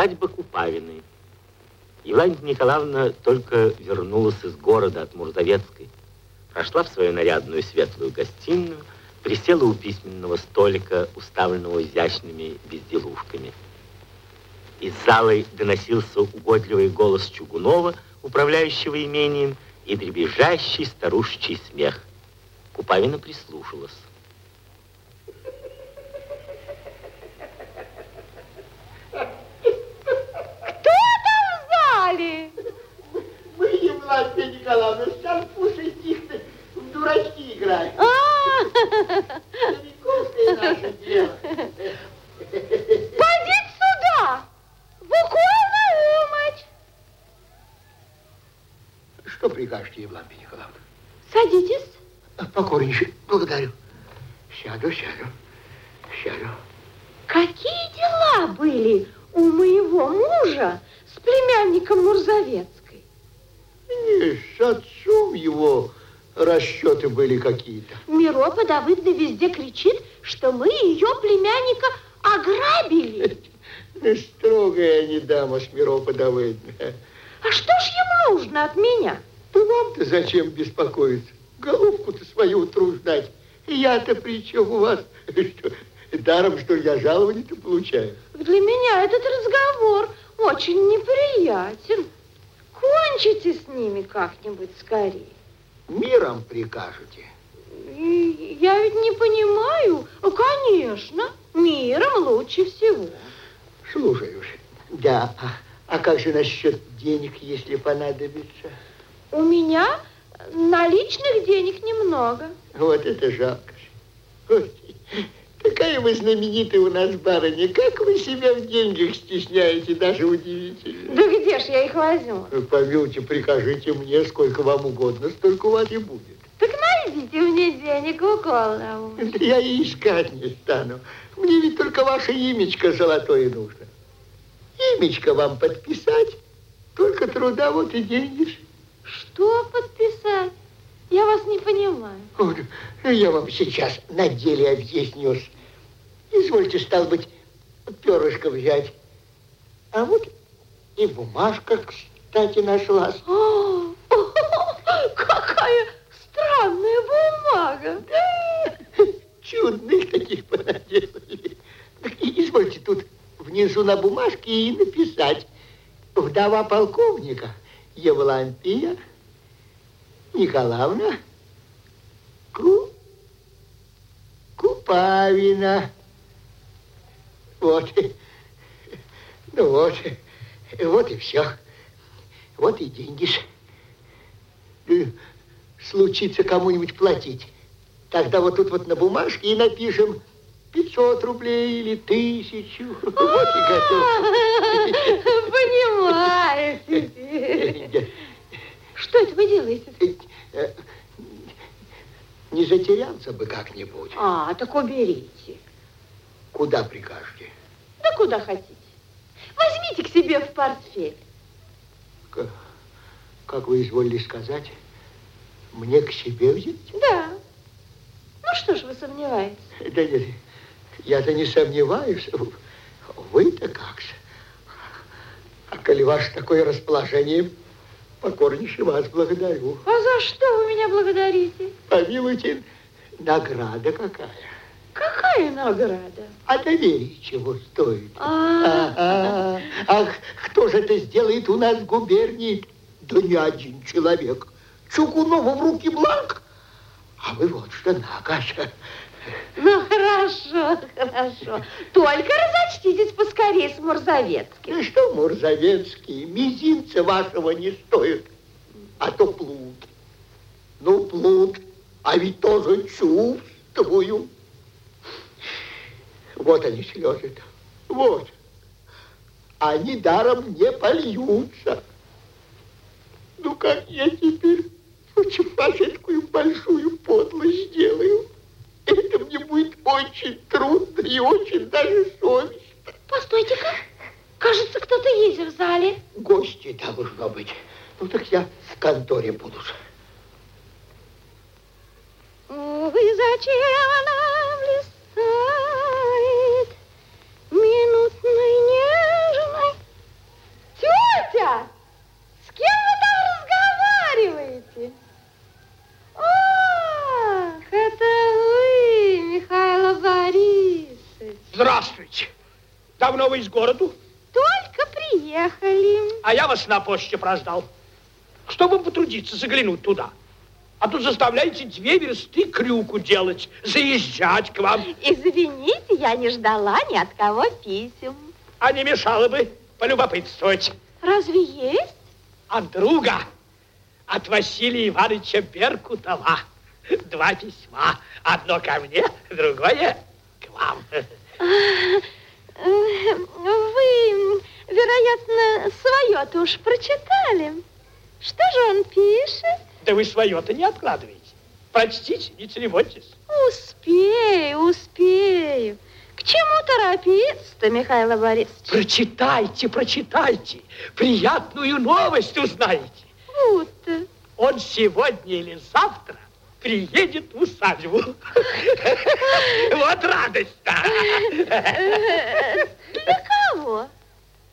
Усадьба Купавиной. Евлания Николаевна только вернулась из города от Мурзовецкой. Прошла в свою нарядную светлую гостиную, присела у письменного столика, уставленного изящными безделушками. Из залы доносился угодливый голос Чугунова, управляющего имением, и дребезжащий старушечий смех. Купавина прислушалась. Кто там в зале? Евлатия Николаевна, с Шарфушей тихо в дурачки играем. А, Стариковское наше дело. Подите сюда! Буквально умочь! Что прикажете, Евлампия Николаевна? Садитесь. Покорнейше, благодарю. Сяду, сяду, сяду. Какие дела были у моего мужа с племянником Мурзовецкой? Не, с отцом его расчеты были какие-то. Миропа Давыдовна везде кричит, что мы ее племянника ограбили. Ну, Строгая не дама Смиропа Давыдовна. А что ж ему нужно от меня? Да вам-то зачем беспокоиться? Головку-то свою утруждать. Я-то при чем у вас? Что, даром, что я жалование-то получаю? Для меня этот разговор очень неприятен. Кончите с ними как-нибудь скорее. Миром прикажете? И Я ведь не понимаю. Конечно, миром лучше всего. Слушаюсь. Да, а, а как же насчет денег, если понадобится? У меня наличных денег немного. Вот это жалко. же. Какая вы знаменитая у нас барыня. Как вы себя в деньгах стесняете, даже удивительно. Да где ж я их возьму? Помилуйте, прикажите мне, сколько вам угодно, столько у вас и будет. Так найдите мне денег укол на ум. Да я и искать не стану. Мне ведь только ваше имечко золотое нужно. Имечко вам подписать, только труда вот и деньги. Что подписать? Я вас не понимаю. Вот, я вам сейчас на деле объяснюсь. Извольте, стал быть, перышко взять. А вот и бумажка, кстати, нашлась. О, какая странная бумага. Чудных таких понаделали. Так Извольте тут внизу на бумажке и написать. Вдова полковника Евлампия Николаевна Ку... Купавина. Вот. Ну вот. Вот и все. Вот и деньги. Э, Случится кому-нибудь платить. Тогда вот тут вот на бумажке и напишем 500 рублей или тысячу. Вот и готов. Понимаю теперь. Что это вы делаете? Э, Не затеряться бы как-нибудь. А, так уберите. Куда прикажете? Да куда хотите. Возьмите к себе в портфель. К- Как вы изволили сказать, мне к себе взять? Да. Ну что ж вы сомневаетесь? Да нет, я-то не сомневаюсь. Вы-то как же? А коли ваше такое расположение, покорнейше вас благодарю. А за что вы меня благодарите? Помилуйте, награда какая. Какая награда? А доверие чего стоит? А. Ах, кто же это сделает у нас в губернии? Да не один человек. Чугунову в руки бланк. А вы вот что, Нагаша. Ну хорошо, хорошо. Только разочтитесь поскорее с Мурзовецким. Ну что, Мурзовецкий, мизинца вашего не стоит. А то плут. Ну, плут, а ведь тоже чувствую. Вот они слезы-то. Вот. Они даром не польются. Ну, как я теперь очень такую большую подлость сделаю? Это мне будет очень трудно и очень даже совестно. Постойте-ка. Кажется, кто-то есть в зале. Гости должно быть. Ну, так я в конторе буду. Вы зачем нам листает Давно вы из городу? Только приехали. А я вас на почте прождал. Что вам потрудиться заглянуть туда? А тут заставляете две версты крюку делать, заезжать к вам. Извините, я не ждала ни от кого писем. А не мешало бы полюбопытствовать. Разве есть? От друга, от Василия Ивановича Беркутова. Два письма. Одно ко мне, другое к вам. Вы, вероятно, свое-то уж прочитали. Что же он пишет? Да вы свое-то не откладываете. Прочтите, не церемоньтесь. Успею, успею. К чему торопиться-то, Михаил Борисович? Прочитайте, прочитайте. Приятную новость узнаете. Будто. Он сегодня или завтра приедет усадьбу. Вот радость-то. Для кого?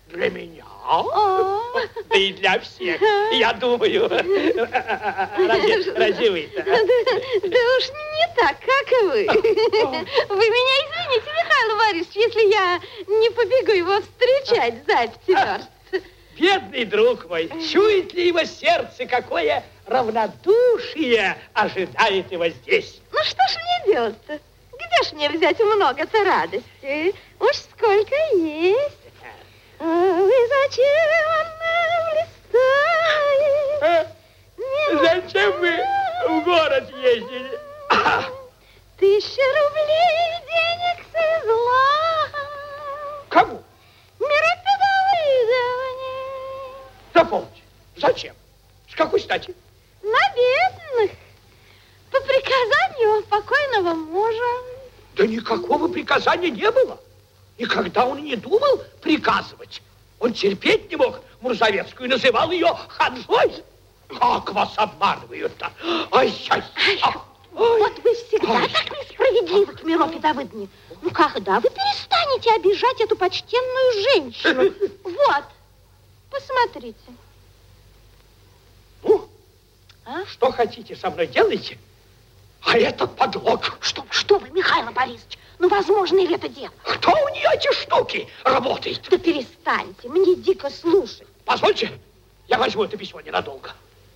Для меня. О, Да и для всех, я думаю. Разве, вы-то? да, уж не так, как вы. Вы меня извините, Михаил Борисович, если я не побегу его встречать за верст. Бедный друг мой, чует ли его сердце, какое равнодушие ожидает его здесь? Ну что ж мне делать-то? Где ж мне взять много-то радости? Уж сколько есть. А вы зачем нам листаете? А? Зачем вы в город ездили? Тысяча рублей денег с изла. Кому? Миропедовыдавание. Запомните. Зачем? С какой стати? На бедных. По приказанию покойного мужа. Да никакого приказания не было. Никогда он не думал приказывать. Он терпеть не мог Мурзовецкую, называл ее ханжой. Как вас обманывают-то? Ай-яй! Вот вы всегда так несправедливы к Миропе Давыдовне. Ну, когда вы перестанете обижать эту почтенную женщину? Вот, посмотрите. А? что хотите со мной делайте, а это подлог. Что, что вы, Михаил Борисович, ну, возможно ли это дело? Кто у нее эти штуки работает? Да перестаньте, мне дико слушать. Позвольте, я возьму это письмо ненадолго.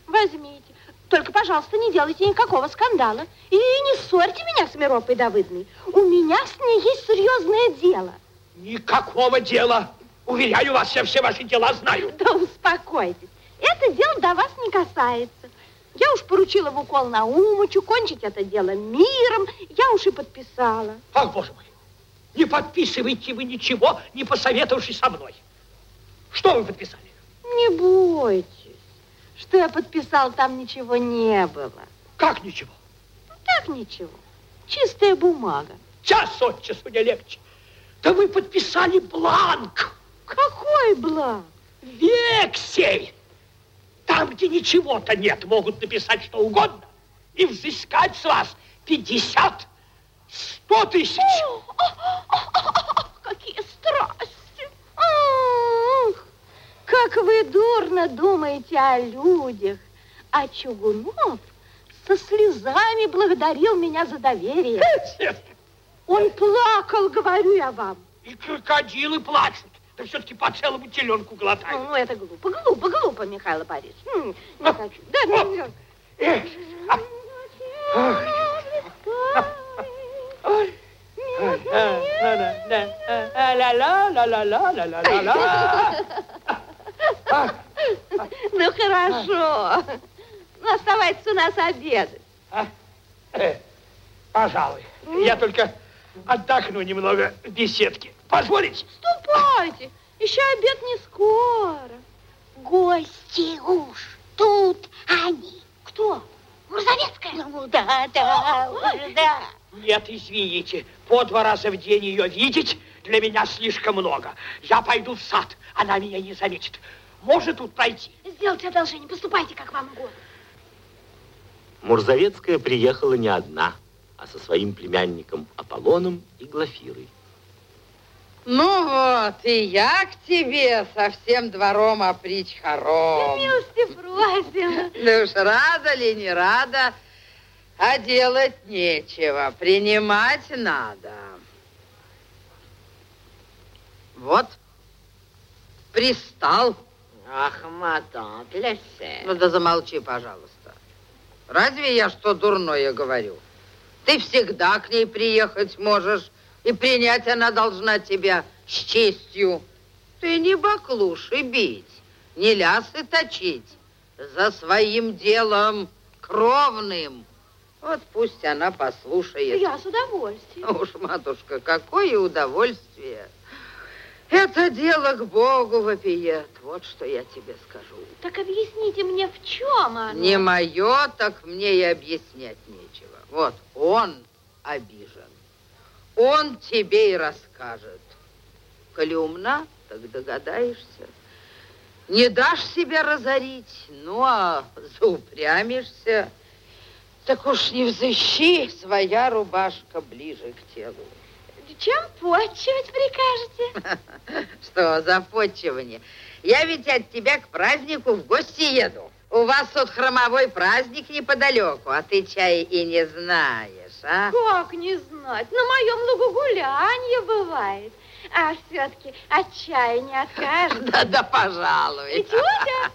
Возьмите. Только, пожалуйста, не делайте никакого скандала. И не ссорьте меня с Миропой Давыдной. У меня с ней есть серьезное дело. Никакого дела. Уверяю вас, я все ваши дела знаю. Да успокойтесь. Это дело до вас не касается. Я уж поручила в укол Наумычу кончить это дело миром. Я уж и подписала. Ах, боже мой, не подписывайте вы ничего, не посоветовавшись со мной. Что вы подписали? Не бойтесь, что я подписал, там ничего не было. Как ничего? Так ничего. Чистая бумага. Час от часу не легче. Да вы подписали бланк, Какой бланк? вексель. Там, где ничего-то нет, могут написать что угодно и взыскать с вас 50, 100 тысяч. Какие страсти! Ах, как вы дурно думаете о людях. А Чугунов со слезами благодарил меня за доверие. Он плакал, говорю я вам. И крокодилы плачут да все-таки по целому теленку глотает. Ну, это глупо, глупо, глупо, Михаил Борисович. Не а, хочу. Да, да, да. Эх, а. Ах. Ну хорошо. Ну, оставайтесь у нас обедать. А? Э, пожалуй. Я только отдохну немного в беседке. Позволите? Ступайте. Еще обед не скоро. Гости уж тут они. Кто? Мурзовецкая? Ну да, да, уж да. Нет, извините. По два раза в день ее видеть для меня слишком много. Я пойду в сад, она меня не заметит. Может тут пройти. Сделайте одолжение, поступайте, как вам угодно. Мурзовецкая приехала не одна, а со своим племянником Аполлоном и Глафирой. Ну вот, и я к тебе со всем двором опричь хором. Милости просим. Да уж рада ли, не рада, а делать нечего, принимать надо. Вот, пристал. Ах, мадам, плесе. Ну да замолчи, пожалуйста. Разве я что дурное говорю? Ты всегда к ней приехать можешь, и принять она должна тебя с честью. Ты не баклуши бить, не лясы точить, за своим делом кровным. Вот пусть она послушает. Я с удовольствием. Уж, матушка, какое удовольствие. Это дело к Богу вопиет. Вот что я тебе скажу. Так объясните мне, в чем оно? Не мое, так мне и объяснять нечего. Вот он обижен. Он тебе и расскажет. Коли умна, так догадаешься. Не дашь себя разорить, ну а заупрямишься, так уж не взыщи, своя рубашка ближе к телу. Чем почивать прикажете? Что за почивание? Я ведь от тебя к празднику в гости еду. У вас тут хромовой праздник неподалеку, а ты чай и не знаешь, а? Как не знать? На моем лугу гулянье бывает. А все-таки от чая не откажет. Да, да, пожалуй. Тетя,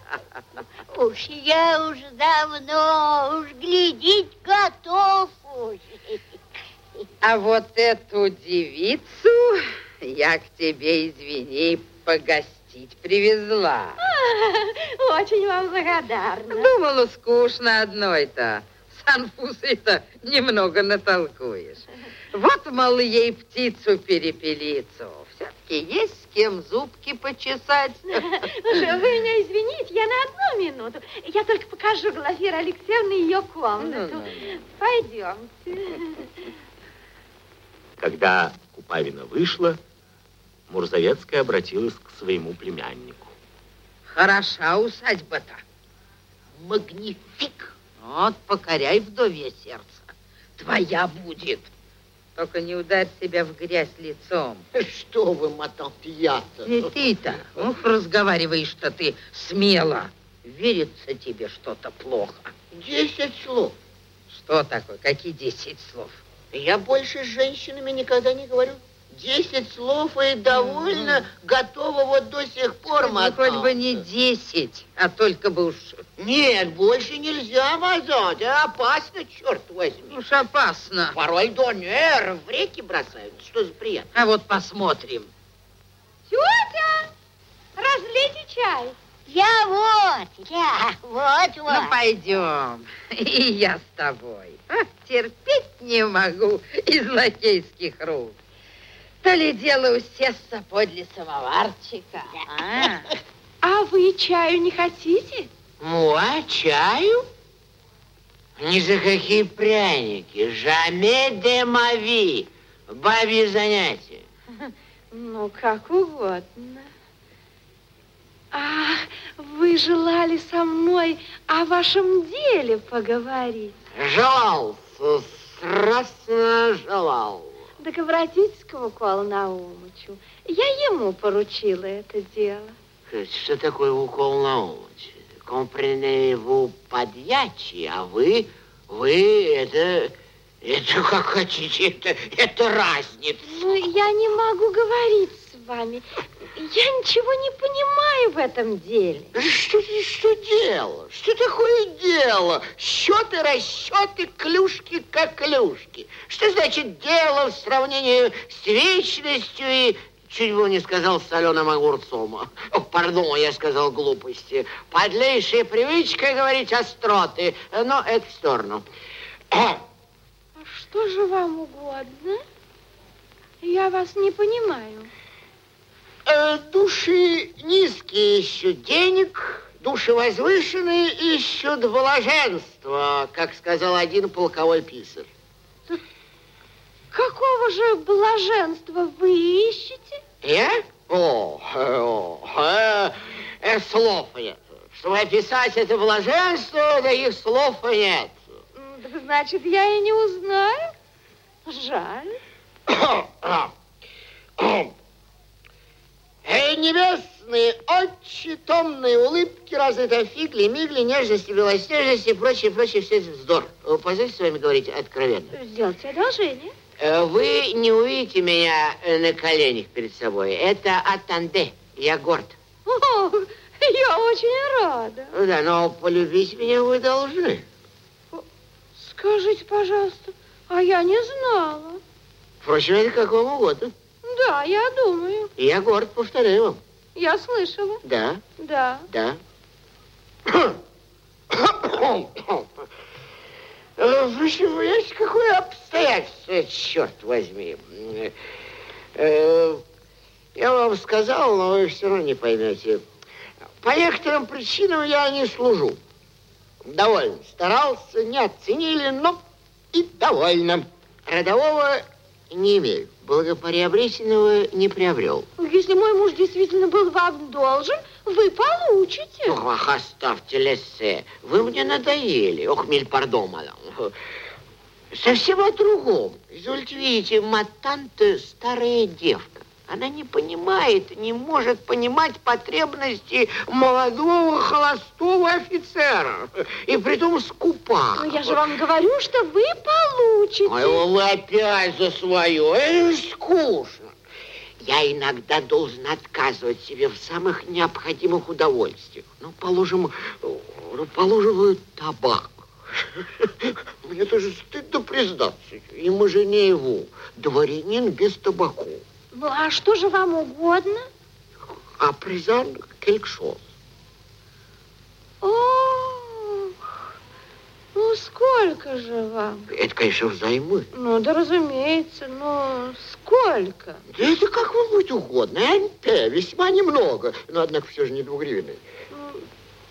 Уж я уж давно, уж глядеть готов уж. А вот эту девицу я к тебе, извини, погостить привезла. очень вам благодарна. Думала, скучно одной-то. С Анфусой-то немного натолкуешь. Вот, мол, ей птицу-перепелицу. Все-таки есть с кем зубки почесать. Уже вы меня извините, я на одну минуту. Я только покажу Глафире Алексеевне ее комнату. Ну, ну, ну. Пойдемте. Когда Купавина вышла, Мурзовецкая обратилась к своему племяннику. Хороша усадьба-то. Магнифик. Вот, покоряй вдовье сердце. Твоя будет. Только не ударь себя в грязь лицом. Что вы, мадам, я-то? И ты-то, ух, разговариваешь-то ты смело. Верится тебе что-то плохо. Десять слов. Что такое? Какие десять слов? Я больше с женщинами никогда не говорю. Десять слов и довольно готова вот до сих пор, Ну, мадам. хоть бы не десять, а только бы уж, Нет, больше нельзя, мадам. Это опасно, черт возьми. уж опасно. Порой донер в реки бросают. Что за приятно? А вот посмотрим. Тетя, разлейте чай. Я вот, я вот, вот. Ну, пойдем. И я с тобой. А, терпеть не могу из лакейских рук. То ли дело усесться подле самоварчика. А? А вы чаю не хотите? Ну, а чаю? Ни за какие пряники. Жаме де мави. Бабье занятие. Ну, как угодно. Ах, вы желали со мной о вашем деле поговорить. Желал, страстно желал. Обратитесь к Миколу Наумычу. Я ему поручила это дело. Что такое укол на умочь? Компреневу подьячий, а вы, вы это, это как хотите, это, это разница. Ну, я не могу говорить вами. Я ничего не понимаю в этом деле. Что, что дело? Что такое дело? Счеты, расчеты, клюшки как клюшки. Что значит дело в сравнении с вечностью и... Чуть было не сказал соленым огурцом. О, Пардон, я сказал глупости. Подлейшая привычка говорить остроты. Но это в сторону. А что же вам угодно? Я вас не понимаю. Э, Души низкие ищут денег, души возвышенные ищут блаженства, как сказал один полковой писарь. Какого же блаженства вы ищете? Я? О, э, о, э, э, слов нет. Чтобы описать это блаженство, таких слов нет. М, Так значит, я и не узнаю. Жаль. Эй, небесные, отчи, томные улыбки, разве там фигли, мигли, нежности, белоснежности и прочее, прочее, все это вздор. Позвольте с вами говорить откровенно. Сделайте одолжение. Э, Вы не увидите меня э, на коленях перед собой. Это Атанде. Я горд. О, я очень рада. Ну да, но полюбить меня вы должны. Скажите, пожалуйста, а я не знала. Впрочем, это как вам угодно. Да, я думаю. Я горд, повторяю вам. Я слышала. Да, Да. да. Впрочем, есть какое обстоятельство, черт возьми. Э, Я вам сказал, но вы все равно не поймете. По некоторым причинам я не служу. Довольно старался, не оценили, но и довольно. Родового не имею. Благоприобретенного не приобрел. Если мой муж действительно был вам должен, вы получите. Ох, оставьте лессе. Вы мне надоели. Ох, миль пардон, мадам. Совсем о другом. Извольте видите, матанта старая девка. Она не понимает, не может понимать потребности молодого холостого офицера. И притом скупа. Но я же вам говорю, что вы получите. Ой, вы опять за свое. Это скучно. Я иногда должен отказывать себе в самых необходимых удовольствиях. Ну, положим, ну, положим, табак. Мне тоже стыдно признаться. И Моженееву, дворянин без табаку. Ну, а что же вам угодно? А призан келькшос. Ох, ну сколько же вам? Это, конечно, взаймы. Ну, да разумеется, но сколько? Да это как вам будет угодно. НП весьма немного. Но, однако, все же не двугривенный. Ну,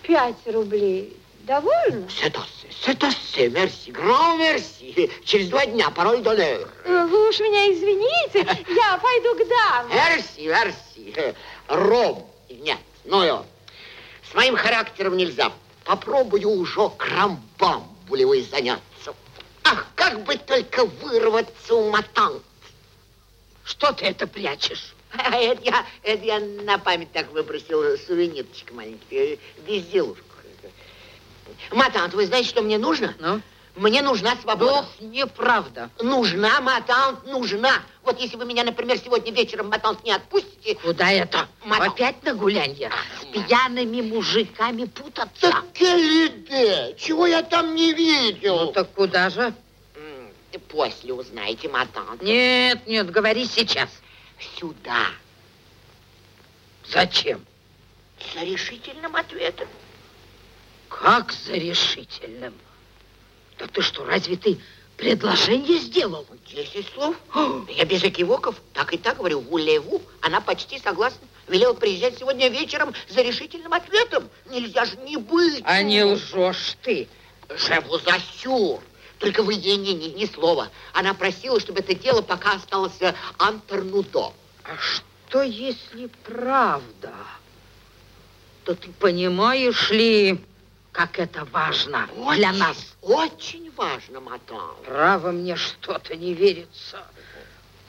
Пять рублей. Довольно? Сетосе, сетосе, мерси, гран мерси. Через два дня пароль донер. Э, Вы уж меня извините, я пойду к дамам. Мерси, мерси. Ром. Нет, ну его. С моим характером нельзя. Попробую уже крамбамбулевой заняться. Ах, как бы только вырваться у матан. Что ты это прячешь? Это я, это я на память так выбросил сувенирчик маленький, э, безделушку. Матант, вы знаете, что мне нужно? Ну? Мне нужна свобода. Ох, неправда. Нужна, Матант, нужна. Вот если вы меня, например, сегодня вечером, Матант, не отпустите... Куда это? Мотал. Опять на гулянье? С пьяными мужиками путаться? Так келиде, чего я там не видел? Ну так куда же? После узнаете, Матант. Нет, нет, говори сейчас. Сюда. Зачем? За решительным ответом. Как за решительным? Да ты что, разве ты предложение сделал? Десять слов. Я без экивоков. Так и так говорю. Вулеву. Она почти согласна. Велела приезжать сегодня вечером за решительным ответом. Нельзя же не быть. А не лжешь ты. Жеву засюр. Только вы ей ни, ни, ни слова. Она просила, чтобы это дело пока осталось антернудо. А что, если правда? То ты понимаешь ли, как это важно для Очень, нас? Очень важно, мадам. Право, мне что-то не верится.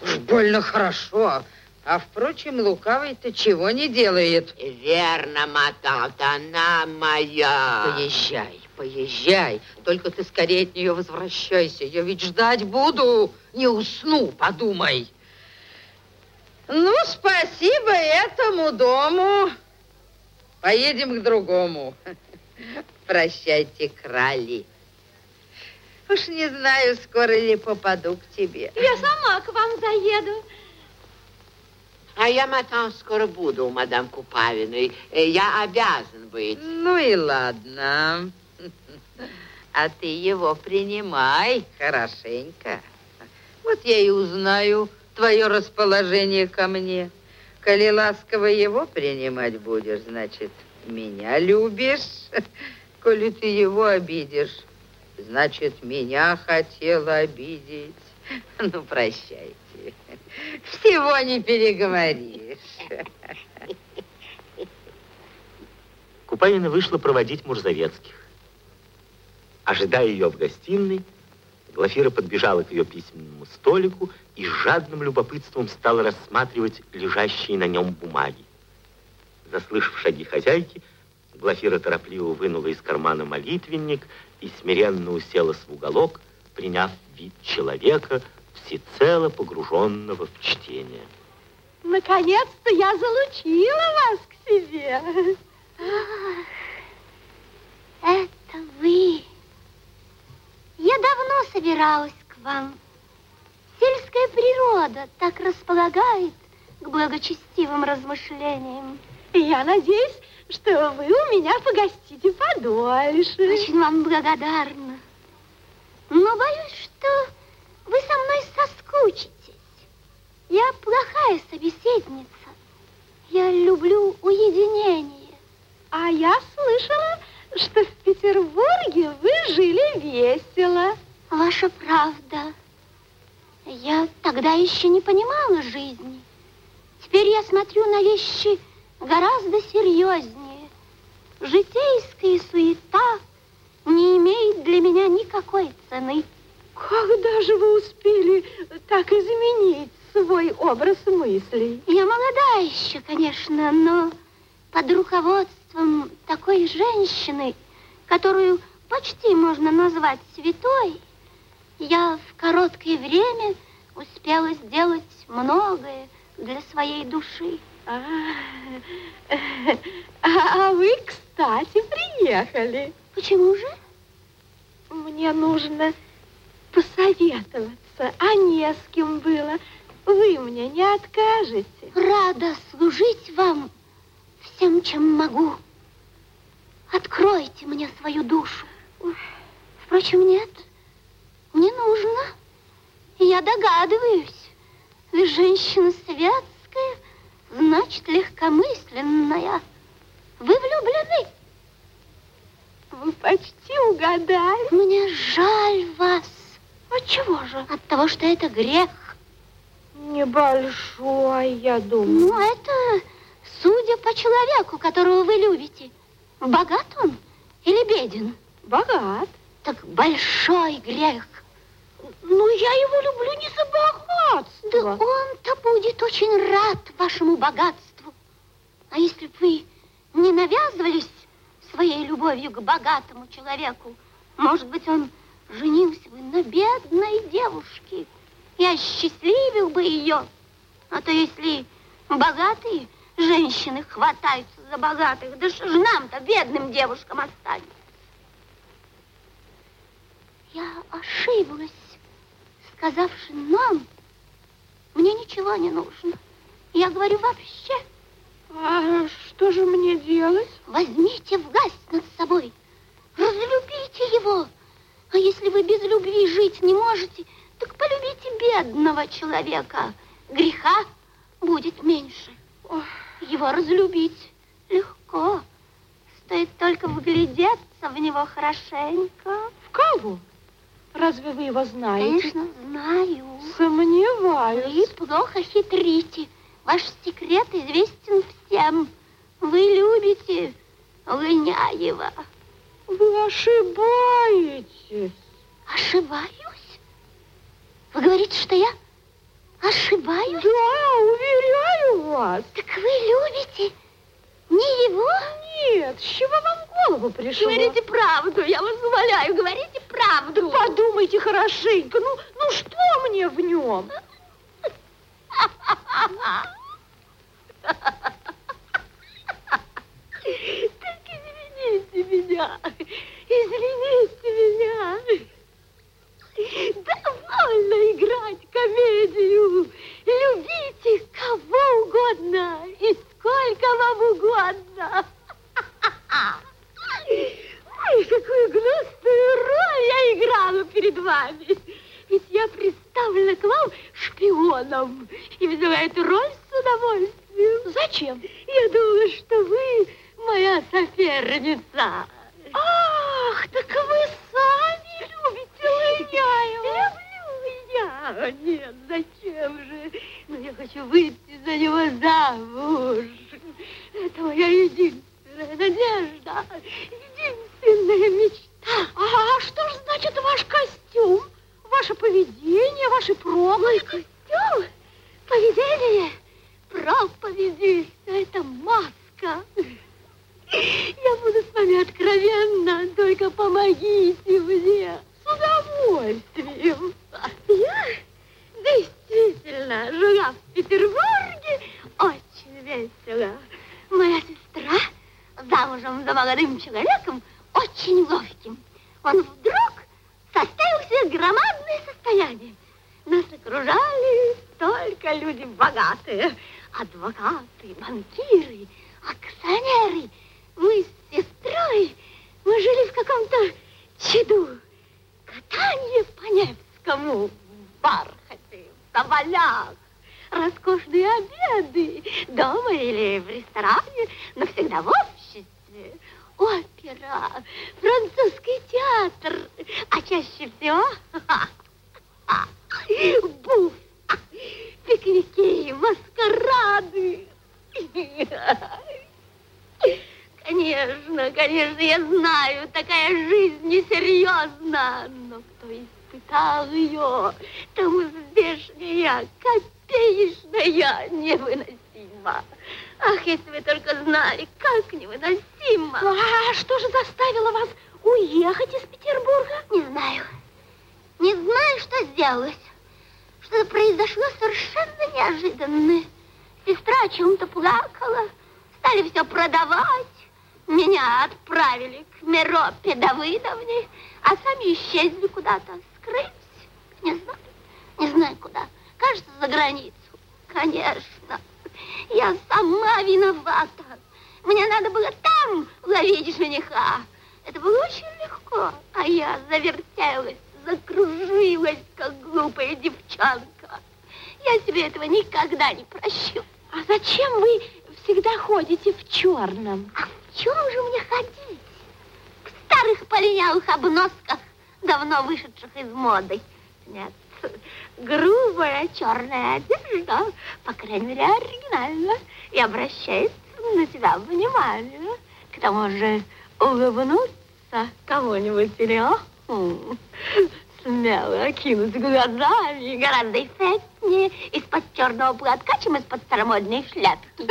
Уж больно хорошо. А, впрочем, лукавый-то чего не делает? Верно, мадам, она моя. Поезжай, поезжай. Только ты скорее от нее возвращайся. Я ведь ждать буду. Не усну, подумай. Ну, спасибо этому дому. Поедем к другому. Прощайте, крали. Уж не знаю, скоро ли попаду к тебе. Я сама к вам заеду. А я, мадам, скоро буду у мадам Купавиной. Э, Я обязан быть. Ну и ладно. А ты его принимай хорошенько. Вот я и узнаю твое расположение ко мне. Коли ласково его принимать будешь, значит, меня любишь. Коли ты его обидишь, значит, меня хотела обидеть. Ну, прощайте. Всего не переговоришь. Купавина вышла проводить Мурзовецких. Ожидая ее в гостиной, Глафира подбежала к ее письменному столику и с жадным любопытством стала рассматривать лежащие на нем бумаги. Заслышав шаги хозяйки, Глафира торопливо вынула из кармана молитвенник и смиренно уселась в уголок, приняв вид человека, всецело погруженного в чтение. Наконец-то я залучила вас к себе. Это вы. Я давно собиралась к вам. Сельская природа так располагает к благочестивым размышлениям. Я надеюсь, что вы у меня погостите подольше. Очень вам благодарна. Но боюсь, что вы со мной соскучитесь. Я плохая собеседница. Я люблю уединение. А я слышала, что в Петербурге вы жили весело. Ваша правда. Я тогда еще не понимала жизни. Теперь я смотрю на вещи гораздо серьезнее. Житейская суета не имеет для меня никакой цены. Когда же вы успели так изменить свой образ мыслей? Я молода еще, конечно, но под руководством такой женщины, которую почти можно назвать святой, я в короткое время успела сделать многое для своей души. А, а вы, кстати, приехали. Почему же? Мне нужно посоветоваться, а не с кем было. Вы мне не откажете. Рада служить вам всем, чем могу. Откройте мне свою душу. Впрочем, нет, не нужно. Я догадываюсь. Вы женщина светская, значит, легкомысленная. Вы влюблены? Вы почти угадали. Мне жаль вас. От чего же? От того, что это грех. Небольшой, я думаю. Ну, это судя по человеку, которого вы любите. Богат он или беден? Богат. Так большой грех. Но я его люблю не за богатство. Да он-то будет очень рад вашему богатству. А если бы вы не навязывались своей любовью к богатому человеку, может быть, он женился бы на бедной девушке и осчастливил бы ее. А то если богатые женщины хватаются за богатых, да что же нам-то, бедным девушкам, останется? Я ошиблась, сказавши нам, мне ничего не нужно. Я говорю вообще. А что же мне делать? Возьмите власть над собой, разлюбите его. А если вы без любви жить не можете, так полюбите бедного человека. Греха будет меньше. Ох. Его разлюбить легко. Стоит только вглядеться в него хорошенько. В кого? Разве вы его знаете? Конечно, знаю. Сомневаюсь. Вы плохо хитрите. Ваш секрет известен всем. Вы любите Лыняева. Вы ошибаетесь. Ошибаюсь? Вы говорите, что я ошибаюсь? Да, уверяю вас. Так вы любите не его? Нет, с чего вам в голову пришло? Говорите правду, я вас умоляю, говорите правду. Подумайте хорошенько, ну, ну что мне в нем? Так извините меня, извините меня. Довольно играть комедию. Любите кого угодно и сколько вам угодно. Ой, какую грустную роль я играла перед вами. Ведь я представлена к вам шпионом и взяла эту роль с удовольствием. Зачем? Я думала, что вы моя соперница. Ах, так вы сами любите Лыняева. Я. Нет, зачем же? Но я хочу выйти за него замуж. Это моя единственная надежда, единственная мечта. А что ж значит ваш костюм? Ваше поведение, ваши проповеди? Костюм, поведение, проповеди, это маска. Я буду с вами откровенна, только помогите мне удовольствием. Я действительно жила в Петербурге очень весело. Моя сестра замужем за молодым человеком очень ловким. Он вдруг составил себе громадное состояние. Нас окружали только люди богатые. Адвокаты, банкиры, акционеры, в соболях, роскошные обеды, дома или в ресторане, но всегда в обществе. Опера, французский театр, а чаще всего буф, пикники, маскарады. Конечно, конечно, я знаю, такая жизнь несерьезна, но кто испытал ее, тому здешняя, копеечная невыносима. Ах, если вы только знали, как невыносимо. А что же заставило вас уехать из Петербурга? Не знаю. Не знаю, что сделалось. Что-то произошло совершенно неожиданное. Сестра о чем-то плакала. Стали все продавать. Меня отправили к Миропе Давыдовне, а сами исчезли куда-то. Скрылись. Не знаю. Не знаю куда. Кажется, за границу. Конечно. Я сама виновата. Мне надо было там ловить жениха. Это было очень легко. А я завертелась, закружилась, как глупая девчонка. Я себе этого никогда не прощу. А зачем вы всегда ходите в черном? А в чем же мне ходить? В старых полинялых обносках, давно вышедших из моды. Нет, грубая черная одежда, по крайней мере, оригинально, и обращает на себя внимание. К тому же улыбнуться кому-нибудь или а? М, смело окинуть глазами гораздо эффектнее из-под черного платка, чем из-под старомодной шляпки.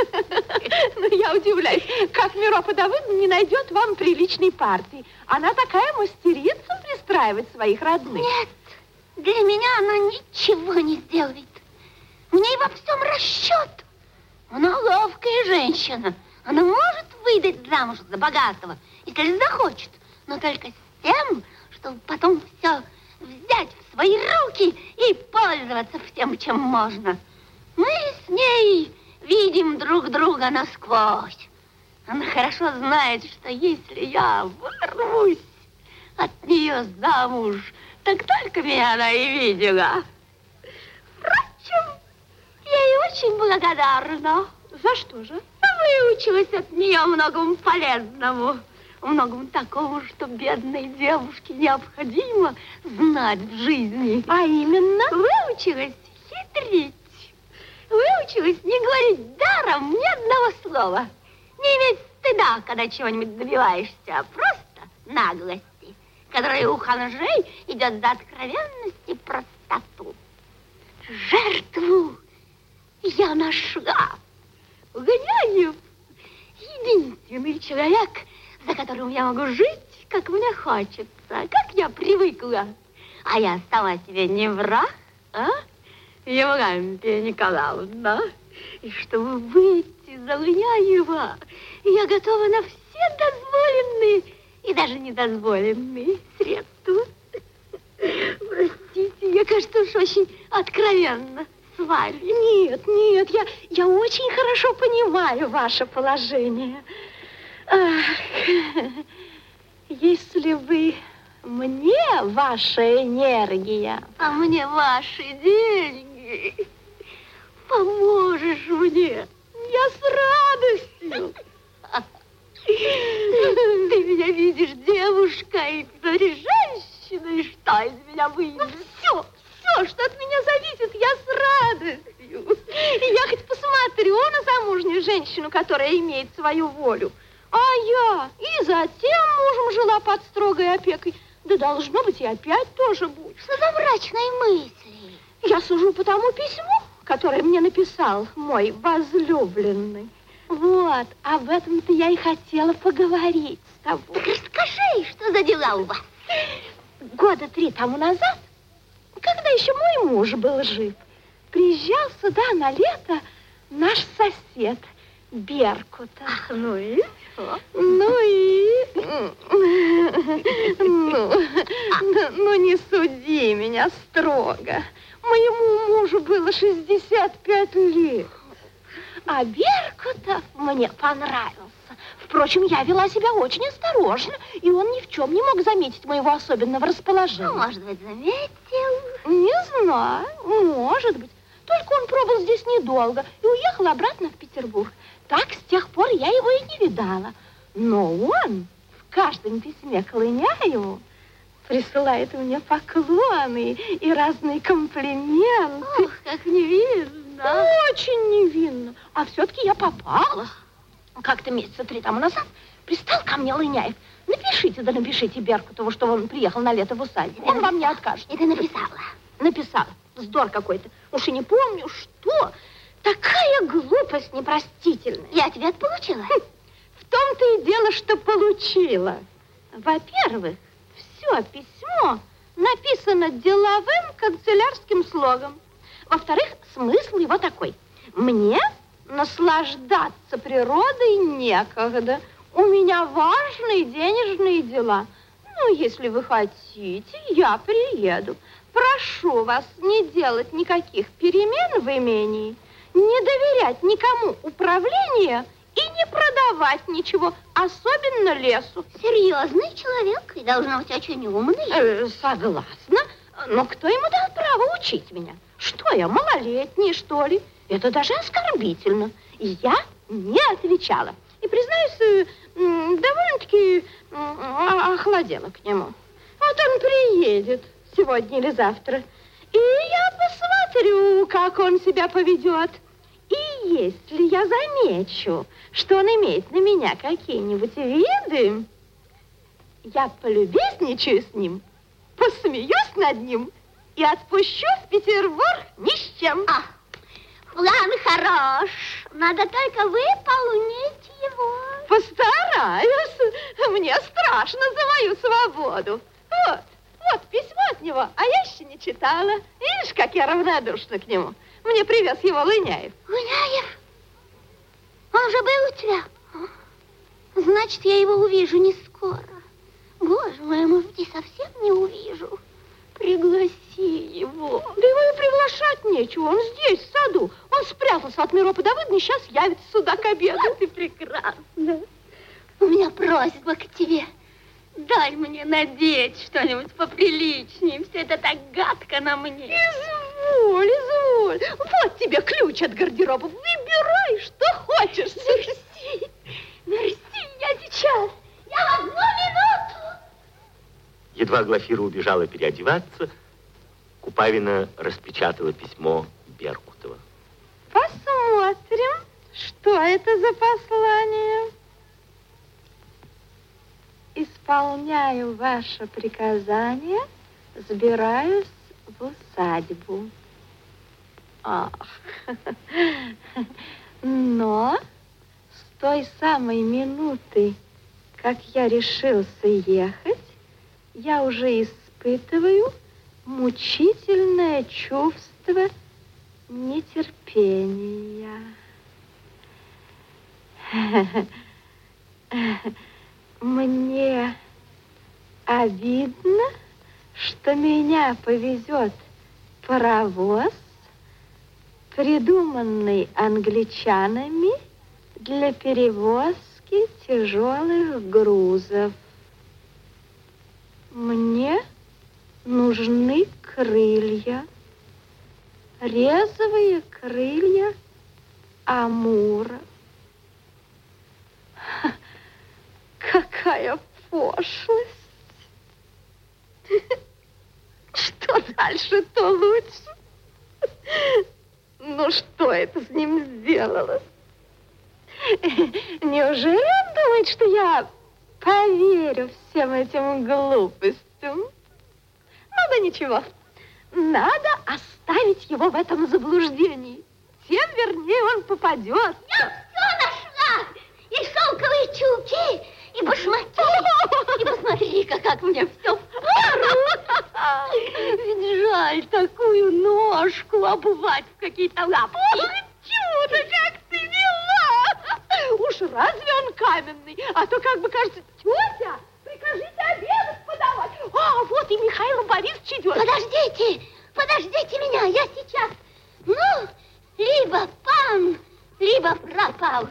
Ну, я удивляюсь, как Миропа Давыдовна не найдет вам приличной партии. Она такая мастерица пристраивать своих родных. Нет, для меня она ничего не сделает. У ней во всем расчет. Она ловкая женщина. Она может выдать замуж за богатого, если захочет, но только с тем, чтобы потом все взять в свои руки и пользоваться всем, чем можно. Мы с ней видим друг друга насквозь. Она хорошо знает, что если я вырвусь от нее замуж, так только меня она и видела. Впрочем, я ей очень благодарна. За что же? Выучилась от нее многому полезному. Многому такому, что бедной девушке необходимо знать в жизни. А именно? Выучилась хитрить. Выучилась не говорить даром ни одного слова. Не иметь стыда, когда чего-нибудь добиваешься, а просто наглости, которая у ханжей идет за откровенность и простоту. Жертву я нашла. Гоняев единственный человек, за которым я могу жить, как мне хочется, как я привыкла. А я сама себе не враг, а? Евлампия Николаевна. И чтобы выйти за Лыняева, я готова на все дозволенные и даже недозволенные средства. Простите, я, кажется, уж очень откровенно с вами. Нет, нет, я, я очень хорошо понимаю ваше положение. Ах, если бы мне ваша энергия, А мне ваши деньги. Поможешь мне. я с радостью. Ты меня видишь девушкой, теперь женщиной. Что из меня выйдет? Все, все, что от меня зависит, я с радостью. И я хоть посмотрю на замужнюю женщину, которая имеет свою волю. А я и за тем мужем жила под строгой опекой. Да должно быть, и опять тоже будет. Что за мрачные мысли? Я сужу по тому письму, которое мне написал мой возлюбленный. Вот, об этом-то я и хотела поговорить с тобой. Так расскажи, что за дела у вас? Года три тому назад, когда еще мой муж был жив, приезжал сюда на лето наш сосед, Беркута. Ах, ну и что? Ну и... Ну, ну, не суди меня строго. Моему мужу было 65 лет. А Беркутов мне понравился. Впрочем, я вела себя очень осторожно, и он ни в чем не мог заметить моего особенного расположения. Ну, может быть, заметил? Не знаю, может быть. Только он пробыл здесь недолго и уехал обратно в Петербург. Так с тех пор я его и не видала. Но он в каждом письме к Лыняеву присылает мне поклоны и разные комплименты. Ох, как невинно. Очень невинно. А все-таки я попала. Как-то месяца три тому назад пристал ко мне Лыняев. Напишите, да напишите Беркутову, что он приехал на лето в усадьбу. Он вам не откажет. И ты написала? Написала. Вздор какой-то. Уж и не помню, что. Такая глупость непростительная. Я ответ получила? Хм, в том-то и дело, что получила. Во-первых, все письмо написано деловым канцелярским слогом. Во-вторых, смысл его такой. Мне наслаждаться природой некогда. У меня важные денежные дела. Ну, если вы хотите, я приеду. Прошу вас не делать никаких перемен в имении, не доверять никому управление и не продавать ничего, особенно лесу. Серьезный человек и должно быть очень умный. Э, согласна. Но кто ему дал право учить меня? Что я, малолетняя, что ли? Это даже оскорбительно. И я не отвечала. И, признаюсь, довольно-таки охладела к нему. Вот он приедет сегодня или завтра. И я посмотрю, как он себя поведет. Если я замечу, что он имеет на меня какие-нибудь виды, я полюбезничаю с ним, посмеюсь над ним и отпущу в Петербург ни с чем. А, план хорош. Надо только выполнить его. Постараюсь. Мне страшно за мою свободу. Вот. Вот письмо от него, а я еще не читала. Видишь, как я равнодушна к нему. Мне привез его Лыняев. Лыняев? Он же был у тебя? Значит, я его увижу не скоро. Боже мой, может быть, и совсем не увижу. Пригласи его. Да его и приглашать нечего. Он здесь, в саду. Он спрятался от Миропа Давыдовны, сейчас явится сюда к обеду. А ты прекрасна. У меня просьба к тебе. Дай мне надеть что-нибудь поприличнее. Все это так гадко на мне. Изволь, изволь. Вот тебе ключ от гардероба. Выбирай, что хочешь. Мерси, мерси, я сейчас. Я в одну минуту. Едва Глафира убежала переодеваться, Купавина распечатала письмо Беркутова. Посмотрим, что это за послание исполняю ваше приказание, забираюсь в усадьбу. Ах. Но с той самой минуты, как я решился ехать, я уже испытываю мучительное чувство нетерпения. Мне обидно, что меня повезет паровоз, придуманный англичанами для перевозки тяжелых грузов. Мне нужны крылья, резвые крылья Амура. Какая пошлость. Что дальше, то лучше. Ну, что это с ним сделалось? Неужели он думает, что я поверю всем этим глупостям? Ну да ничего. Надо оставить его в этом заблуждении. Тем вернее он попадет. Я все нашла! И шелковые чулки, и башмаки. И посмотри-ка, как мне все в пару. Ведь жаль такую ножку обувать в какие-то лапки. Чудо, как ты мила! разве он каменный? А то как бы кажется, тетя, прикажите обедать подавать. А, вот и Михаил Борисович идет. Подождите, подождите меня, я сейчас. Ну, либо пан, либо пропал.